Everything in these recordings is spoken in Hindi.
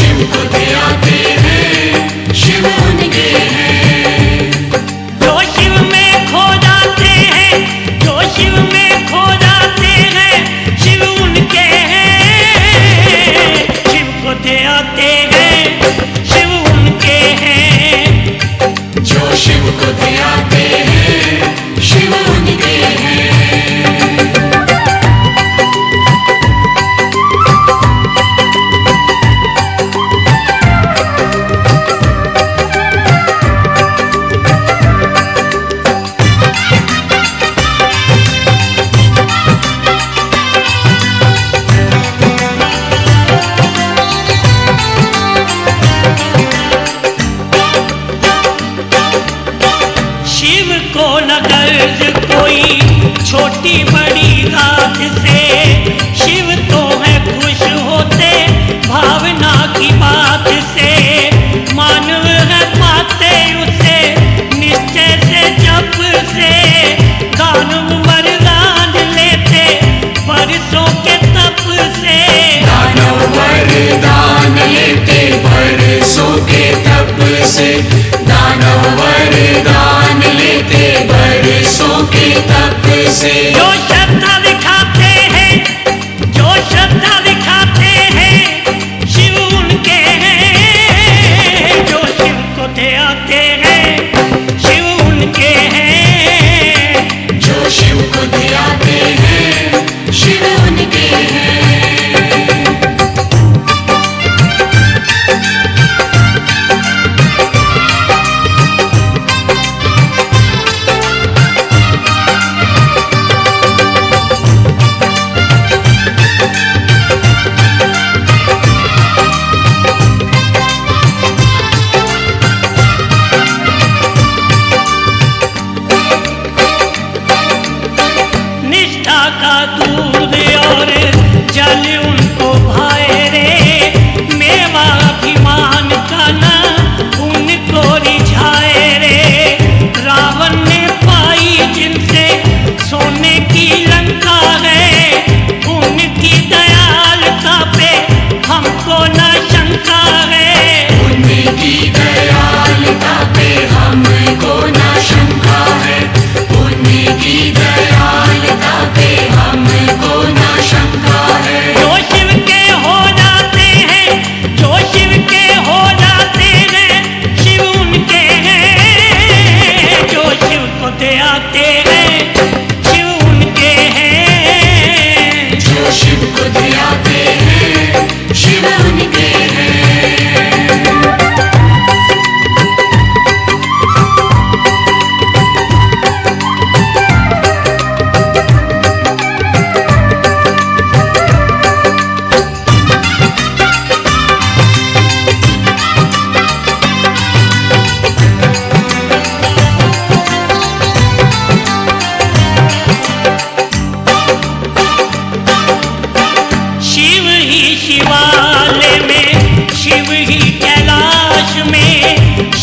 शिव को दया दे को न गर्ज कोई, छोटी बड़ी रात से। शिव तो है खुश होते भावना की बात से। मानव है पाते उसे, निश्चय से जब से। दानव वरदान लेते बरसों के तप से। दानव वरदान लेते बरसों के तप से। की तप जो श्रद्धा दिखाते हैं, जो श्रद्धा दिखाते हैं, शिव उनके जो शिव को दे आते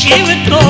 give it